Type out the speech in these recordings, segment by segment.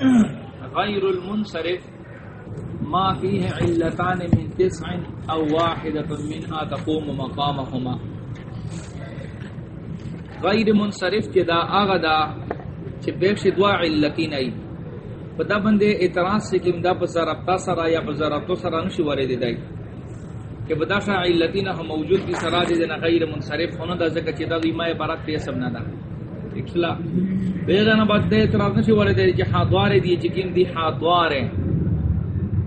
غیر المنصرف ما فيه علتان من تسع او واحدة منها تقوم مقامهما. غیر منصرف چدا آغا دا چھ بیخش دعا علتین ای. پدا بندے اعتراض سے کہ دا پر ضربتا سرا یا پر ضربتو سرا نشی وارد دائی. کہ بدا شا علتین ہم موجود کی سرا دے دینا غیر منصرف ہونا دا زکا چھ دا غیمہ بارک پہ سب نہ دا اکلا بیدانا بعد دے اعتراض نشي نشی وارد دائی جہاں دوارے دی چکم دی حادوارے.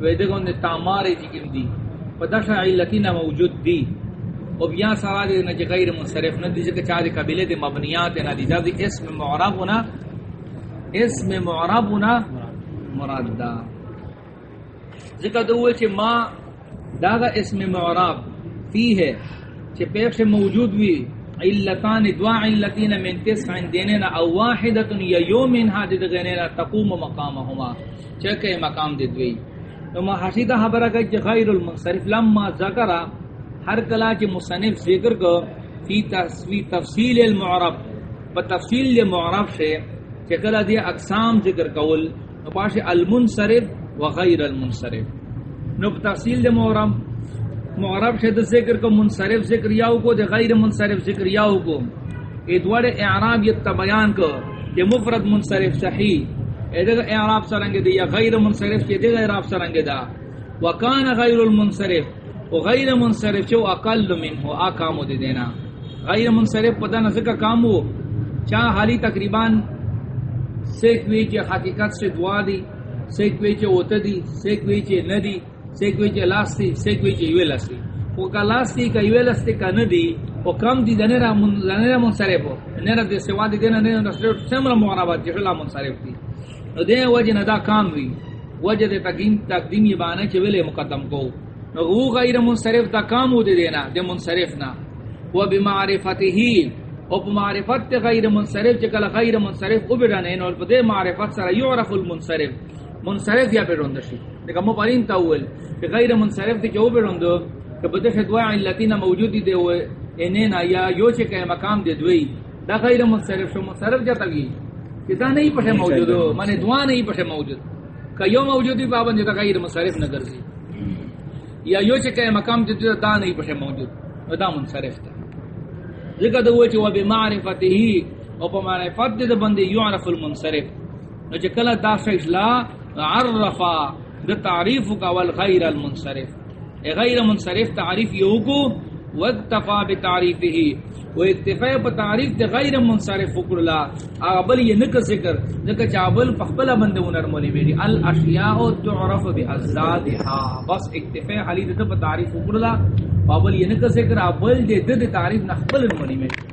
ویدے گون دے تامارے چکم دی. پدا شا علتین موجود دی. او بیا سارا دے نہ غیر منصرف نہ دی کہ چارے قبیلے دے مبنیات نہ دی. دی اسم معرب اسم معرب ہونا مراد دا ذکر دو کہ ما داغا اسم معرب فی ہے کہ پیش موجود وی علتان دعا علتین من تسع دیننا او واحدۃ یا یوم ہاد دغنینا تقوم مقامهما. چکے مقام دے دوی تو ما حسیدہ خبر کہ غیر المنصرف، لما ذکر ہر کلا کے مصنف ذکر کو فی تصویر تفصیل المعرب. بتفصیل المعرب سے کہ کلا دی اقسام ذکر کول، نو پاش المنصرف و غیر المنصرف. نو تفصیل المعرب معرب سے ذکر کو، منصرف ذکر یاو کو، دے غیر منصرف ذکر یاو کو۔ ادوار اعراب یہ بیان کو کہ مفرد منصرف صحیح۔ ادھر اعراب سرنگ دی یا غیر منصرف کے، دے اعراب سرنگ دا۔ وکان غیر المنصرف غیر منصرف چو اقل من ہو آکامو دے دینا۔ غیر منصرف پتہ نہ ذکر کامو۔ چاہ حالی تقریباً سیکوی چے حقیقت سے دعا دی سیکوی چے اوتا دی سیکوی چے ندی۔ سیکوی چے لاستی سیکوی چے یوے لاستی وہ کا لاستی کا یوے لاستی کا ندی وہ کم دی دنیرہ منصرف ہو نیرہ دے سوا دی دینا نیرہ دسلے سمرہ معرابات جہلا منصرف دی دے وجہ ندا کام وی وجہ دے تقدیم تقدیم یہ بانا چے ویلے مقدم کو نو وہ غیر منصرف تا کام دے دینا دے منصرف نہ وہ بمعرفته او بمعرفت غیر منصرف چکل غیر منصرف او بیرنے نو دے معرفت سره یعرف المنصرف منصرف یا بیروندشی دیکھا مو پرین تاول کہ غیر منصرف دی جو بیروندو کہ بدے دعا علتینا موجودی دے ہوئے انینا یا یو چکے مقام دے دوئی. دا غیر منصرف شو منصرف جاتا گی کہ دا نہیں پٹھے موجود مانے دعا نہیں پٹھے موجود کہ یو موجودی پابند جاتا غیر منصرف نہ کرسی یا یو چکے مقام تے دا نہیں پٹھے موجود دا منصرف تا. ذکر دو چ و بمعرفته او بمعرفت دے بندے یعرف المنصرف. نو چکلا دا شیش لا عرفا دا تعریف کا والغیر المنصرف. اے غیر منصرف تعریف یو کو واکتفا بتعریفه و اکتفاء بتعریف دے غیر منصرف فکر لا. اغبل یہ نک ذکر نک چابل فخبل بندے ونر مولی میری الاشیاء تعرف بازادها بس اکتفاء حلی دے بتعریف فکر لا. بابل یہ نک ذکر ابل دے دے تعریف نخبل مولی میری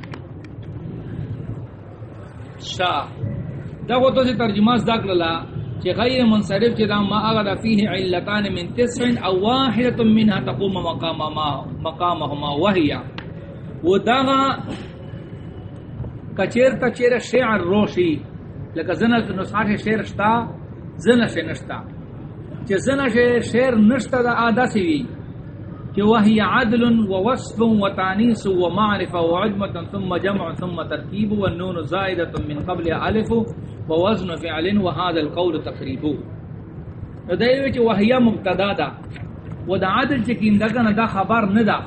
شاہ دا وہ تو سے ترجمہ ذکر لا غیر منصرف چہ دا ما اغدا فيه علتان من تسع او واحده منها تقوم مقام ما مقامهما وهي ودغا کچیر کچیر شعر روشی. لکه زنه نسخه شعر شتا زنه شه نشتا. چې زنه شعر نشتا دا عادت وی. کہ وهي عدل ووصف وتانيث ومعرفه وعجمه ثم جمع ثم تركيب والنون زائده من قبل الف ووزن فعل وهذا القول تقريب دای وچ وهي مبتدا دا و دا عدل چې کیندګه نه دا خبر نه دا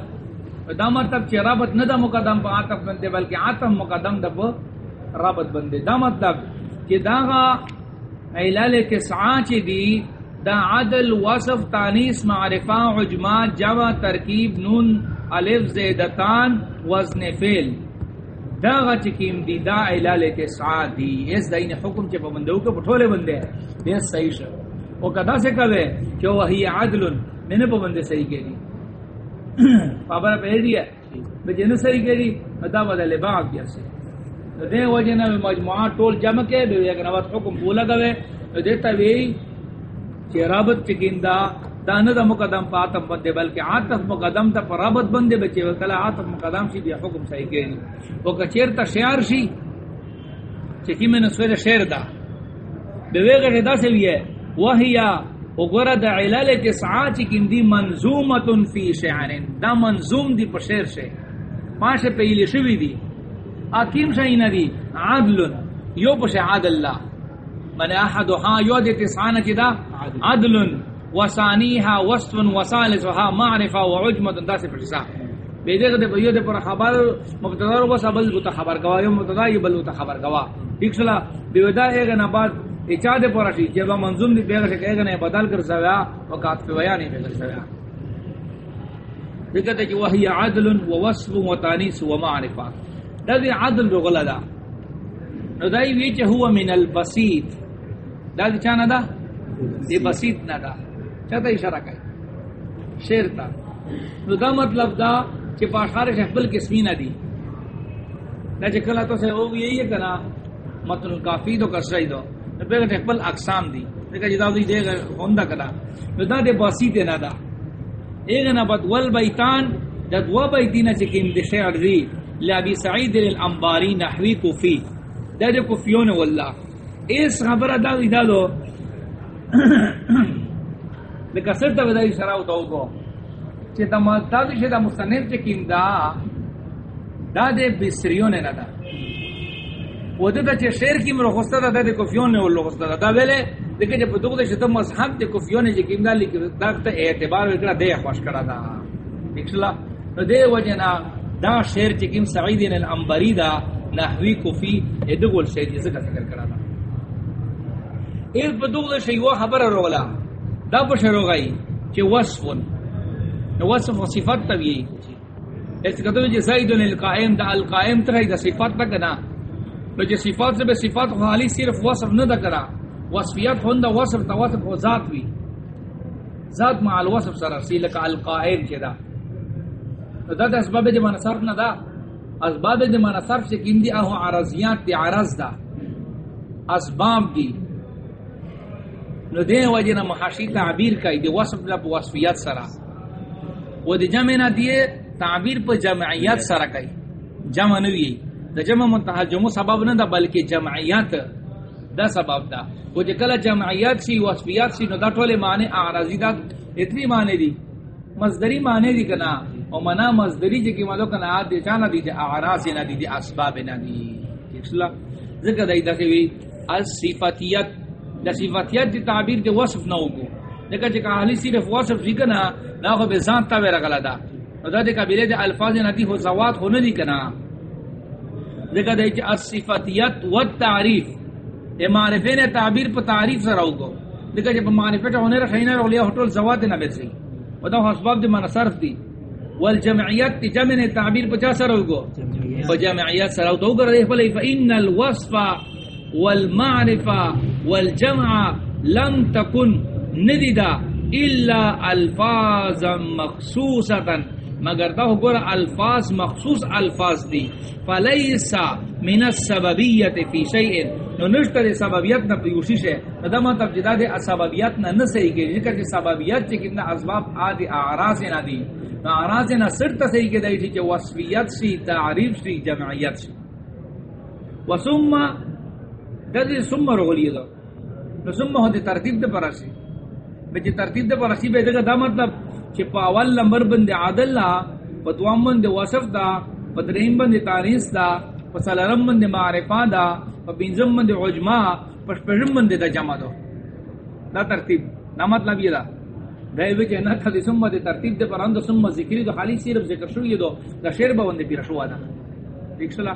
دا مطلب چې رابط نه دا مقدم په عاطف بنده بلکې عاطف مقدم دا په رابط بنده دا مطلب چې دا علل کې ساعه چې دی دا عدل، وصف تانیس معرفہ عجمہ جمع، ترکیب، نون، الف، زیدتان، وزن، فعل. دا غچ کیم دی دا علال تسعا دی. اس دا این حکم چے پابندو کے پٹھولے بندے. ہیں یہ صحیح شا. وہ کدا سے کبے کہ وہی عدل میں نے پابندے صحیح کے دی. پابر پہ دیا. بجن صحیح کے دی دا بدلے باغ کیا سے. دے وجہ نہ مجموعات ٹول جمع کے بے ایک نوات حکم بولا گوے دیتا وی کہ رابط چکیندا دان دا مقدم پا آتف بندے بلکہ آتف مقدم تا پر رابط بندے بچے وکلا آتف مقدم شی بیا حکم صحیح گئی وہ کچیر تا شعر شی چکی میں نسویر شعر دا بویغر دا سے بھی ہے وحیا وګوره د علل تسعا چې دی منظومه فی شعر. دا منظوم دی په شعر شه. پاشه په ایلی شوی دی. اکیم شای نه دی، عدل، یو په عدل الله من احدها یود تسعان چدا عدل. وثانیها وصف وثالثها معرفه وعجمه داس فرسا بیدے دے بیو دے پر خبر مبتدا رو سبل بت خبر گوا، یو مبتدا ی بل بت خبر گوا. ٹھیک سلا بیودا اے گنا بعد اچا دے پر اسی جب منظوم دی بیگ سے گنا بدل کر سویا وقات پہ بیان نہیں کر سویا ذکر کہ وہی عدل و وصف و تانیث و معرفہ. دادی عدل رو غلدا نو دای وی چ هو من البسيط دادی چانا دا؟ دی بسیط نہ دا. چاہتا اشارہ کئی شیر تا نو دا مطلب دا چ پاخار شفل قسمی نہ دی۔ دا چ کلا تو سے او یہی ہے کنا متن مطلب کافی تو کسرائی دو نو پھر شفل اقسام دی۔ دیکھا جدا جی دی دے ہوندا کنا نو دا دی بسیط نہ دا۔ ایغنا بد ول بیتان۔ جد و بیتینا چکیم دی شعر دی لابی سعید الانباری نحوی کفی دا دی کفیون واللہ۔ اس خبر دا دی دا دو۔ لکه لکا سرطا بدای شراو تاو کو چې چی دا دا دی شدہ مستنف چکیم دا دا دی بسریون نا دا و دا دا چی شیر کیم رو خستا دا دا دی کفیون واللہ خستا دا دا ویلے دیکھیں جب دو دے شتم مذہب تے کفیون جے کیم دا لکھ دا تے اعتبار وکڑا دے خوش کرا دا دیکھلا تو دے وجنا دا شعر چے کیم سعید بن الانبری دا نحوی کفی ادغول شعر یہ ذکر ذکر کرا دا ایک بدو دے شیوا خبر رولا دا پشر ہو گئی چے وصف وصف و صفات تبی اس کتو جے زید القائم، دا القائم ترہی دا صفات تک نا تو جے صفات سے بے صفات خالی صرف وصف نہ دا کرا وصفیات ہوندا وصف تا وصف ہو ذات وی ذات مع الوصف سر سی لک القائم کدا دا دا دا اسباب دے من صرف نہ دا اسباب دے من صرف سے کیندی اہو عرضیات تی عرض دا اسباب دی نو دے وجنا محاشی تعبیر کئی دی وصف لب وصفیات سرا و دی جمع نہ دیے تعبیر پر جمعیات سرا کئی جمع نوی دا جمع منتحل جمع سبب نہ دا بلکہ جمعیات دا سبب دا وہ جے کلا جمعیات سی وصفیات سی نو دا ٹولے معنی اعراضی دا اتنی معنی دی مصدری معنی دی کنا او منا مصدری جے کی مالو کنا آد دی چانا دی جے اعراض نہ دی دی اسباب نہ دی ٹھیک ذکر دا ایدہ وی از صفاتیت دا دی تعبیر دی وصف ہوگو۔ دیکھا جے کہ اہلی صرف وصف دی کنا نا خو بے ذات تا ویرا غلا دا۔ نو دا دی قبیلے دی الفاظ نہ دی ہو زوات ہو نہ دی دیکھا دا ایچ از صفاتیت و تعریف یہ معرفے نے تعبیر پر تعریف سے رہو گو دیکھا جب معرفے چا ہونے رکھیں نہ رولیا ہوتول زواد نہ بیسی ودا اسباب دی من صرف دی۔ والجمعیت تی جمع نے تعبیر پر چا سر رہو گو وجمعیت سر رہو تو گر دیکھ بلے فإن الوصف والمعرفة والجمع لم تکن نددا الا الفاظا مخصوصتا، مگر دا گور الفاظ مخصوص الفاظ دی۔ فلیسا من السببیت فی شیئن۔ نو نشتر سببیت نا پیوشش ہے دا مطلب جدا دے سببیت نا نسئی کے ذکر کہ سببیت چی کتنا اسباب آدی اعراض نا دی۔ نا اعراض نا سرت سئی کے دائی چی وصفیت سی، تعریف سی، جمعیت سی۔ وسم دا دی سم رغلی دا نو سم ہو دی ترتیب دے پراسی بچی ترتیب دے پراسی بے دے دا مطلب چی پا اول نمبر بند عادل لا پا دوام بند وصف دا پا درہیم بند تانیس دا پا سلرم بند معرفہ دا پا بینزم بند عجمہ پا شپرم بند دا جمع دا دا ترتیب. نا مطلب یہ دا دا ایوے کہ نا تھا دی سمہ دی ترتیب دے پر اند سمہ ذکری دو خالی صرف ذکر شوئی دو دا شیر با بند پیر شوا دا دیکھ سلا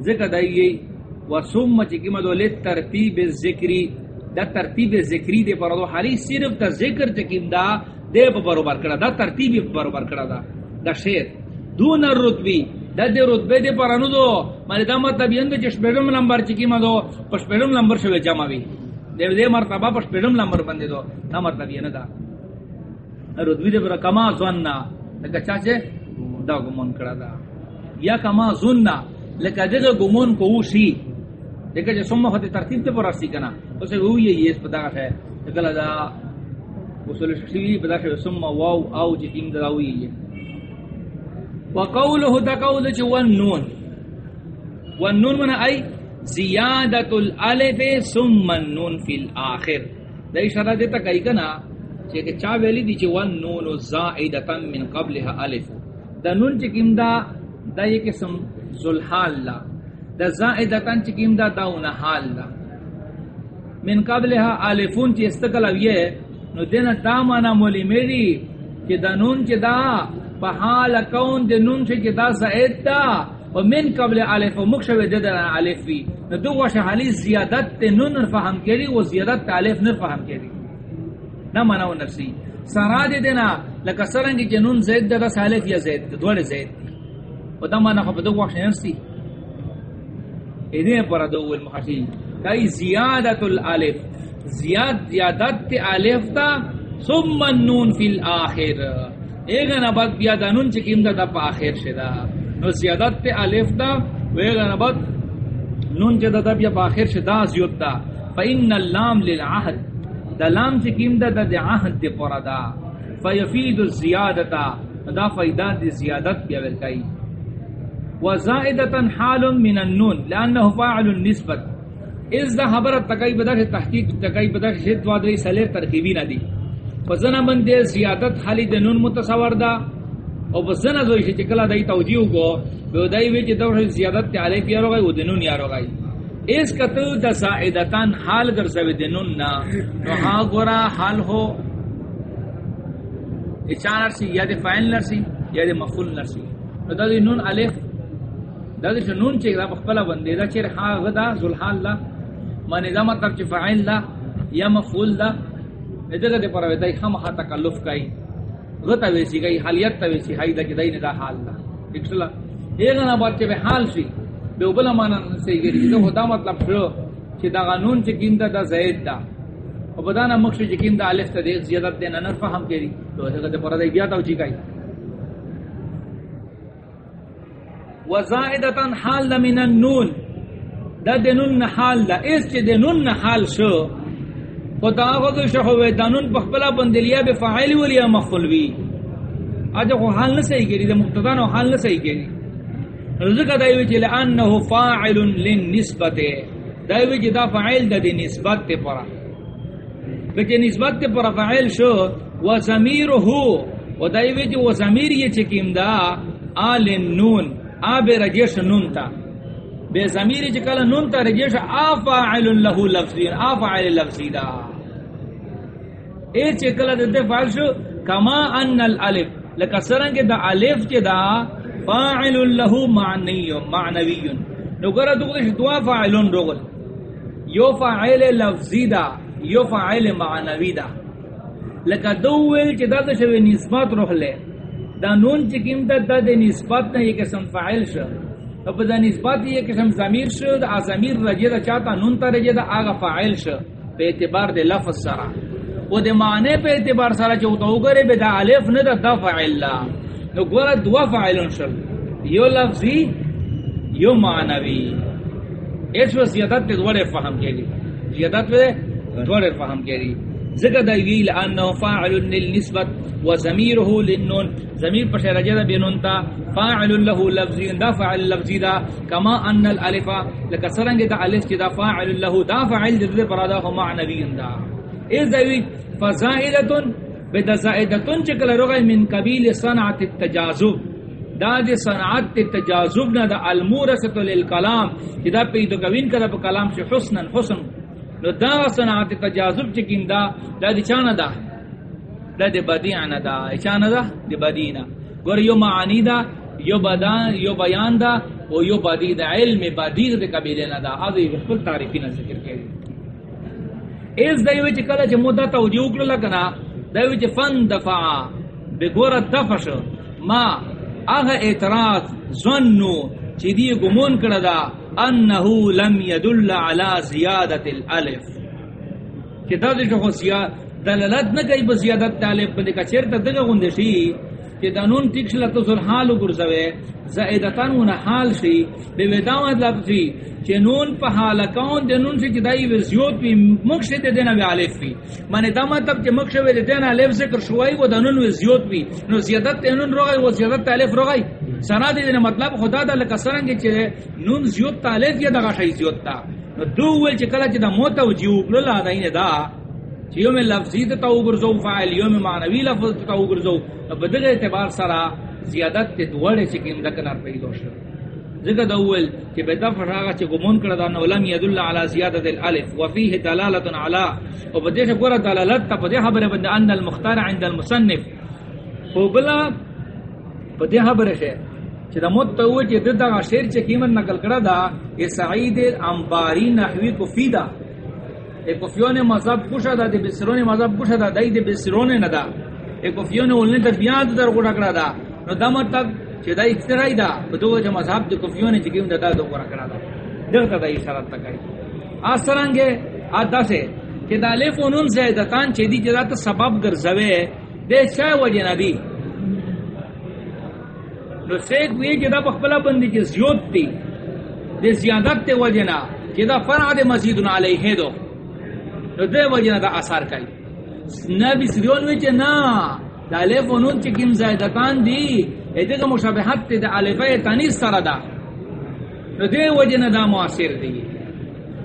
ذکر دا یہ و سمہ چکی مدو لیت ترتیب ذکری دا ترتیب ذکری دے پر دو خالی صرف دا ذکر چکیم دا، دے پا برابر کرا دا ترتیبی پا برابر کرا دا دا شیر دون الرتبی، دا دے رتبے دے پر انو دو، مالی دا مطلب یندو چش پیرم نمبر چکی دو، پش پیرم نمبر شوی جمع بی. دے دے مرتبہ پش پیرم نمبر بندے دو نا مطلب ینو دا رتبی دے پر کما زننا لکا چاچے؟ دا گمون کرا دا. یا کما زننا لکا دے گمون کو شی دیکھا جو سمہ خطی ترتیب دے پر رسی کنا اسے ہوئی ہے یہ اس پتا ہے لکا دا وصول شخصی بدا شو ثم واو او جتیم دراوی ہے وقوله تقول جو والنون والنون من ای زیادت الالف ثم النون فی الاخر دا اشارہ دیتا کئی کنا چاہ کہ چاہ ویلی دی چی والنون زائدتا من قبلها الف دا نون چکم دا دا یہ قسم ذوالحال لا دا زائدتا چکم دا داون حال لا من قبلها الفون چې استقل اویه نو دینه دا معنا مولی میری چې د نون چې دا په حال کون د نون چې دا زائد دا، و من قبل الف مخشو د د الف وی نو دو دوه شحالی زیادت ته نون فهم کړي او زیادت ته الف نه فهم کړي نه معنا و نفسي سرا دې دینا لکه سرنګ چې نون زید د الف یا زید د دوه زید و دا معنا په دوه وخت نفسي اې پر دوه المحشي کای زیادت الالف زیاد زیادت تے الف تا ثم النون فی الاخر ایگا نبات بیا دا نون چکیم دا دا پا آخر شدا نو زیادت تے الف تا ویگا نبات نون چکیم دا بیا پا آخر شدا زیود دا فا ان اللام للعہد دا لام چکیم دا دا دا عہد دی پورا دا فیفید الزیادتا دا فیدہ دی زیادت بیا بلکائی وزائدتا حال من النون لانه فاعل النسبت اس دا خبر تکای بدا تحقیق تکای بدا کہ شد وادری سلیر ترکیبی نہ دی. فزنا بندے زیادت خالی د نون متصور دا، او بزنا زوی چې کلا دای توجیه کو به دای وی چې دوه زیادت ته علی پیارو غي او د نون یارو غي اس کتو د زائدتان حال ګرځوي د نون نا، نو ہاں ها ګورا حال هو اچانر سی یا د فاعل نرسی، یا د مفعول نرسی. نو د نون الف دا د نون چې دا خپل باندې دا چې ها غدا ذل حال لا معنی دا مطلب چی فعیل دا یا مفعول دا ادھر دے پر ویدائی خم خا تکلف کئی غطا ویسی گئی حالیت تا ویسی حائی دا چی دا حال دا. ایک سلا ایک نا بات چی بے حال شی بے اوبلا مانا سی گئی دا خدا مطلب شو چی دا غنون چی کم دا زید دا. او بدانا مخشو چی کم دا علف تا دے زیادت دینا نر فهم کری تو ادھر دے پر بیا تاو چی کئی وزائدتا حال دا من النون. دا دنون نحال دا. اس چی دنون نحال شو و دا آغا شخو وی دنون پخبلا بندلیا بفعیلی ولیا مخلوی آجا خو حال نسائی گری دا مقتدان و حال نسائی گری رزقا دایوی چی لأنه فاعل لنسبت دایوی چی دا فعیل دا دی نسبت تی پرا. بچی نسبت تی پرا فعیل شو و زمیر ہو و دایوی چی و زمیر یہ چکیم دا؟ آل نون آب رجیش نون تا بے ضمیر چکل نون تا رجیش آفاعل له لفظی، آفاعل لفظی دا. اے چکل دتے فعل شو، کما ان الالف. لکا سرنگ دا الف چی دا فاعل له معنی معنوی نو گرہ دو دوا فاعلون رغل یو فاعل لفظی دا، یو فاعل معنوی دا. لکا دو ویل چی دا دا شوی نسبت روح لے. دا نون چکیم دا دا دا نسبت نا یہ قسم فاعل شو اب دا نسبت یہ قسم ضمیر شو دا ضمیر رجی دا چاہتا نون تا رجی دا آغا فاعل شو پہ اعتبار دے لفظ سرا. و دے معنی پہ اعتبار سرا چاہو تو گرے بے دا علیف نا دا دا فاعل لا. نو گورا دوا فاعلن شو یو لفظی، یو معنوی. اس و زیادت دوڑے فہم کے لی زیادت دوڑے فہم کے لی ذکر دلیل انه فاعل للنسبت وضميره للنون. ضمیر پر رجع بنون تا فاعل له لفظی، دا فاعل لفظی دا. کما ان الالف لکسرنگ دا الف دا فاعل له، دا فاعل ذل پر دا معنوی دا. اذ فزائده بدا زائده چکل رغ من قبیل صنعت التجاذب. دا دی صنعت التجاذب نہ دا المورثه للکلام دا پیدو کوین کلا کلام سے حسنا، حسن نو دا صنعت تجاذب چکین دا؟ دا دی چانا دا. دا دی بدیعنا دا. چانا دا؟ دی بدینا. گور یو معانی دا، یو بدان، یو بیان دا و یو بدی دا. علم بدی بدیغ دی قبیلنا دا. آدھو بخبر تعریفی نا ذکر کری ایز دا یو چی کلا چی مدہ توجیو کرو لکنا دا یو چی فن دفعا بگور دفش ما اغا اعتراض ظنو چی دی گمون کردا انه لم يدل على زياده الالف. کہ دا دے جو زیاد دلالت نہ کئی بزیادت الف بندے کا چرتا دغه غوندے شی، کہ دانون تکشل تو سر حال گرزوے زائدتان ون حال شی، بے ودا مطلب سی کہ نون پہ حال کون دے، نون سے جدائی و زیوت بھی مکش دے دینا وی الف بھی معنی دا مطلب کہ مکش دے دینا الف ذکر شوائی و دانون و زیوت بھی نو زیادت نون روغی و زیادت الف روغی سنا دے دینا مطلب خدا دا لکا سرنگی چے نون زیوت تا الف یا دا غشای زیوت تا نو دو ول چے کلا چے دا موتا و جیو کللا دا این دا چیو میں لفظی تا او گرزو فاعل یو میں معنوی لفظ تا او گرزو بدل اعتبار سرا زیادت تے دوڑے چکیم دکنار پیدو شد ذکر دول کہ بے دفع راغا چے گمون کردا نو لم يدل على زیادت الالف وفيه دلالت على و بدے سے گورا دلالت تا بدے خبر بند ان المختار عند المصنف. او بلا بدے خبر ہے چے دا مت تو چے ددا شعر چے قیمت نقل کرا دا یہ سعید انباری نحوی کو فیدا ایک کفیون مذہب کشا دا دے بسرون مذہب کشا دا دای دے بسرون ندا ایک کفیون اولنے در بیان در گوڑا کرا دا نو دا مطلب چې دا اختراعی دا بدو چې مذهب د کفیونه چې کوم دا د ور کړه دا دغه ته اشاره تکای اسرانګه ادا سے چې دا الف و نون زیادتان چې دی چې سبب ګرځوي د چا وجه نه دی نو سیک وی چې دا په خپل باندې چې زیات دی. د زیادت ته وجه نه، چې دا فرع د مزید علیه دو. نو دې وجه نه دا اثر کوي. نبی سریون وی چې نه دا الف و نون چې کوم زیادتان دی ایدے کا مشابہت تے دا علیفہ تانیس سارا دا نو دے وجہ نا دا معاصر دی.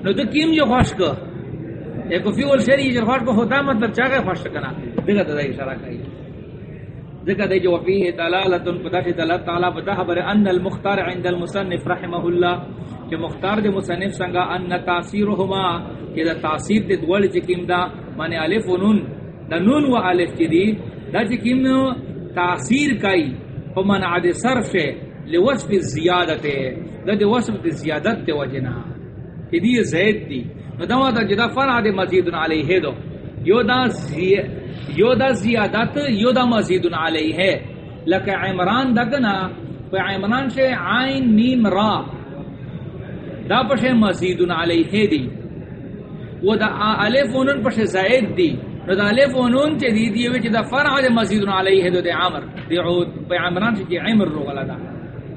نو دے کیم جو خوش کو ایکو فی والشری جو خوش کو ہوتا مطلب چاگے خوش کنا دیگا دا دا اشارہ کئی دیگا دا جو وفیہ دلالتن پتا دلالت تعالی پتا خبر ان المختار عند المصنف رحمه اللہ، کہ مختار دے مصنف سنگا، ان تاثیرهما کہ دا تاثیر دے دوال چکیم دا، مانے علف و نون، دا نون و علف چی دی، دا چکیم تاثیر کئی فمنع دے صرف لوصف الزیادت دا دے وصف دے زیادت دے وجنا، کہ دی زید دی، نو دا دا جدا فرع دے مزید علیہ دو۔ یو دا, زی... یو دا زیادت یو دا مزید علیہ لکہ عمران دا کنا پہ عمران شے عین میم را۔ دا پشے مزید علیہ دی۔ و دا الف ونن پشے زائد دی۔ نو دا الف و نون چه دی دی وچ دا فرع دے مزید علیہ دو دے عمر دی عود پہ عمران چه عمر رو غلا دا۔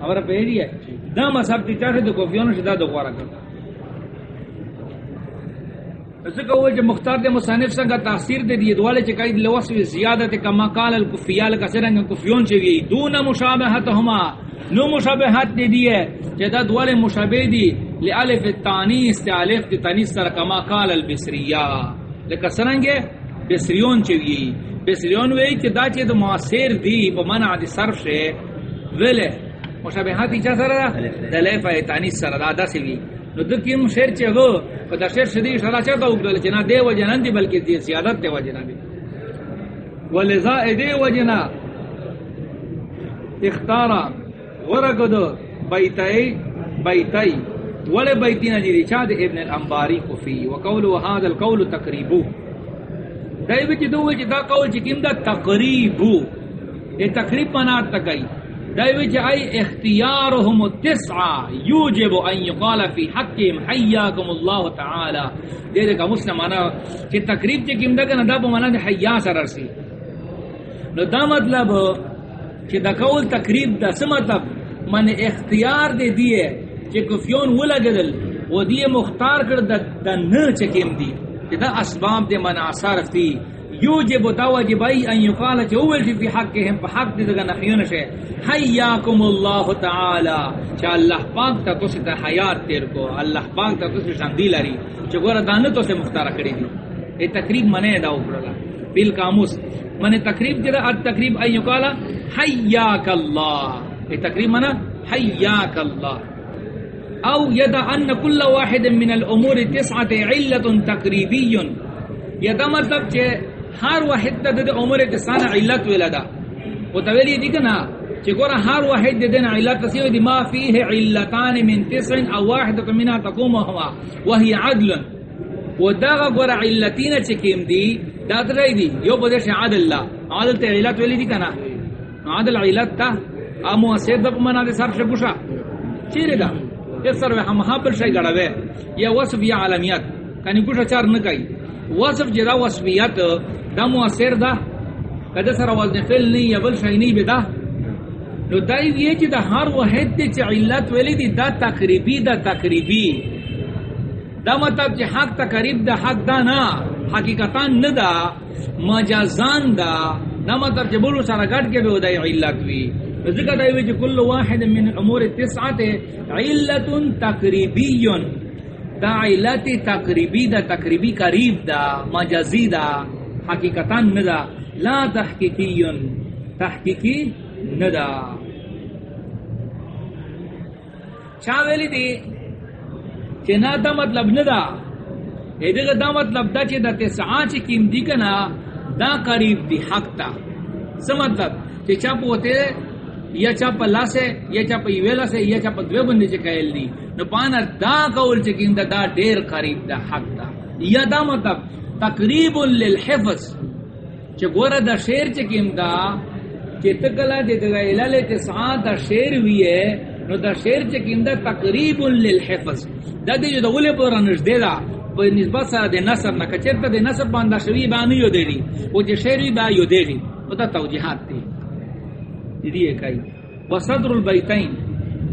اور پہ دی ہے۔ دا مذہب تی چاہے تو کوفیون شدا دو غورا کر کو وہ جو مختار دے مصنف سنگا تاثیر دے دی دوالے چ قید لوصف زیادت کما قال الکفیال کا سرنگ کفیون چ وی دون مشابہتهما نو مشابہت دی دی ہے کہ دا دوالے مشابہ دی لالف التانیث تعلیق تانیث سر کما قال البصریہ لکسرنگ بسریون چوی بسریون وی. چې دا چې د معاصر دی په منع د صرف شه ویله مشابهات چا سره؟ د لفه تانی سره دا داسې وی. نو د کیم شعر چې هو په د شعر شدی سره چا ته وګړل چې نه دی وجنان دی، بلکې دی زیادت دی وجنان دی ولذا دی وجنا اختار ورقد بیتای بیتای ول بیتنا جی دی، چا د ابن الانباری کو فی وقول هذا القول تقریبو. دای وچ دو وچ دا قول چ کیم دا تقریب اے تقریب بنا تکای دای وچ ای اختیارهم التسعه یوجب ان يقال في حقهم حياكم الله تعالی۔ دے دے کا مسلم انا کہ تقریب چ کیم دا کنا دا بو معنی حیا سره سی نو دا مطلب کہ دا قول تقریب دا سم مطلب؟ من اختیار دے دیے کہ کفیون ولا گدل و دیے مختار کر دا نہ چکیم دی۔ دا اسباب دے منع صرف تھی یوجب دا واجب ای ان یقال چ اول فی حقهم فحق دے دا نحیون شے حیاکم اللہ تعالی. چ اللہ پاک تا تو سے حیات تیر کو، اللہ پاک تا تو شاندی لاری چ گور دان تو سے مختار کڑی دی. اے تقریب منے دا اوپرلا بل قاموس منے تقریب جدا ات تقریب ای یقال حیاک اللہ. اے تقریب منا حیاک اللہ. او یدا ان کل واحد من الامور تسعه عله تقریبی یدا مطلب کہ ہر واحد د امور تسعه علت ولدا او تویلی دی کنا کہ گورا ہر واحد د دین علت سی دی ما فيه علتان من تسع او واحده منها تقوم هو وهي عدل. و ودغه گورا علتین چکیم دی دا درای دی یو بدش عدل لا. عدل ته علت ویلی دی کنا عدل علت تا امو اسد په معنا د سر شګوشا چیرې دا اس سر ہم ہاں پر شای گڑا وے یا وصف یا عالمیت کنی کچھ چار نہ کئی وصف جدا وصفیت دا مؤثر دا کدے سر وزن فعل نہیں یا بل شای نہیں بدا نو دای یہ کہ دا ہر واحد تے چ علت ویلی دی، دا تقریبی دا تقریبی. دا مطلب کہ حق تقریب دا حق دا نا حقیقتا نہ دا مجازان دا دا مطلب کہ بولو سارا گٹ کے بھی دا علت وی ذکر دا وی چې کل واحد من الامور التسعه علت تقریبی. دا علت تقریبی، دا تقریبی قریب دا مجازی دا حقیقتا ندا. لا تحقیقی تحقیقی ندا. چا ویلی دی؟ چې نه دا مطلب نه دا دا مطلب دا چې د تسعا چې کیم دی کنا دا قریب دی حق تا. څه مطلب؟ چې چا پوته یا چا په لاسه یا چا په ویلا سے یا چا په دوه باندې چې کایل دی. نو پان دا قول چې کیم دا, دا ډیر قریب دا حق تا. یا دا مطلب؟ تقریب للحفظ چې ګوره دا شعر چې کیم دا چې تکلا دې د ویلاله تسعا دا شعر ویه نو دا شعر چې کیم دا تقریب للحفظ. دا دې د ولې پر نږدې دا په نسبت سره د نصب نه کچته د نصب باندې شوی باندې یو دی، او چې شعر با یو دی، او دا توجیهات دي دې کوي وصدر البیتین.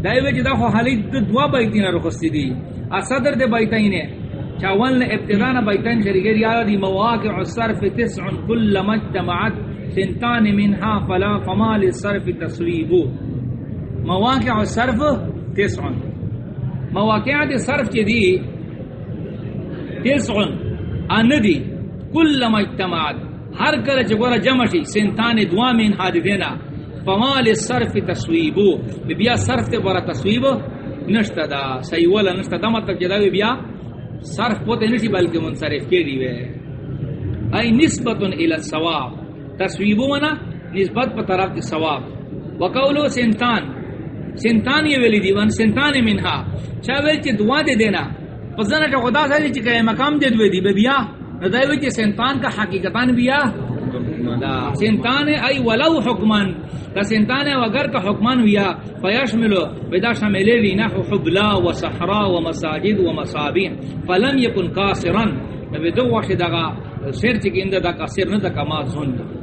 دا یو چې دا خو حالی د دوا بیتین رخصتی دي ا صدر د بیتین چاول نے ابتداء بیتین شریګری یاد دی، مواقع الصرف تسع كل مجتمعات سنتان منها فلا فمال الصرف تصویب مواقع الصرف تسع. مواقع الصرف چ دی؟ تسع. ان دی، کل مجتمعات ہر کله چې جمع شي سنتان دوا من حادثینا فمال الصرف تصویبو بیا صرف ته ګوره تصویب نشتا دا صحیح ولا نشتا دا مطلب چې بیا صرف پوتے نشی بلکہ منصرف کے لیے ای نسبت الى الثواب تصویبو منا نسبت پر طرف کی ثواب۔ وقولو سنتان سنتان یہ ویلی دیوان سنتان منها چاویل چی دعا دے دینا۔ پزنہ چا خدا سا چی کہ مقام دے دوے دی بیا۔ ندائیوی چی سنتان کا حقیقتان بیا۔ سنتان ای ولو حکمان. کا سنتان اگر کا حکمان ویا، فیشملو بدا شملے وی، نحو حبلا و صحرا و مساجد و مصابین فلم یکن قاصرا نبی دو وقت دغا سر چکی اندہ دا قاصر ندہ کما زن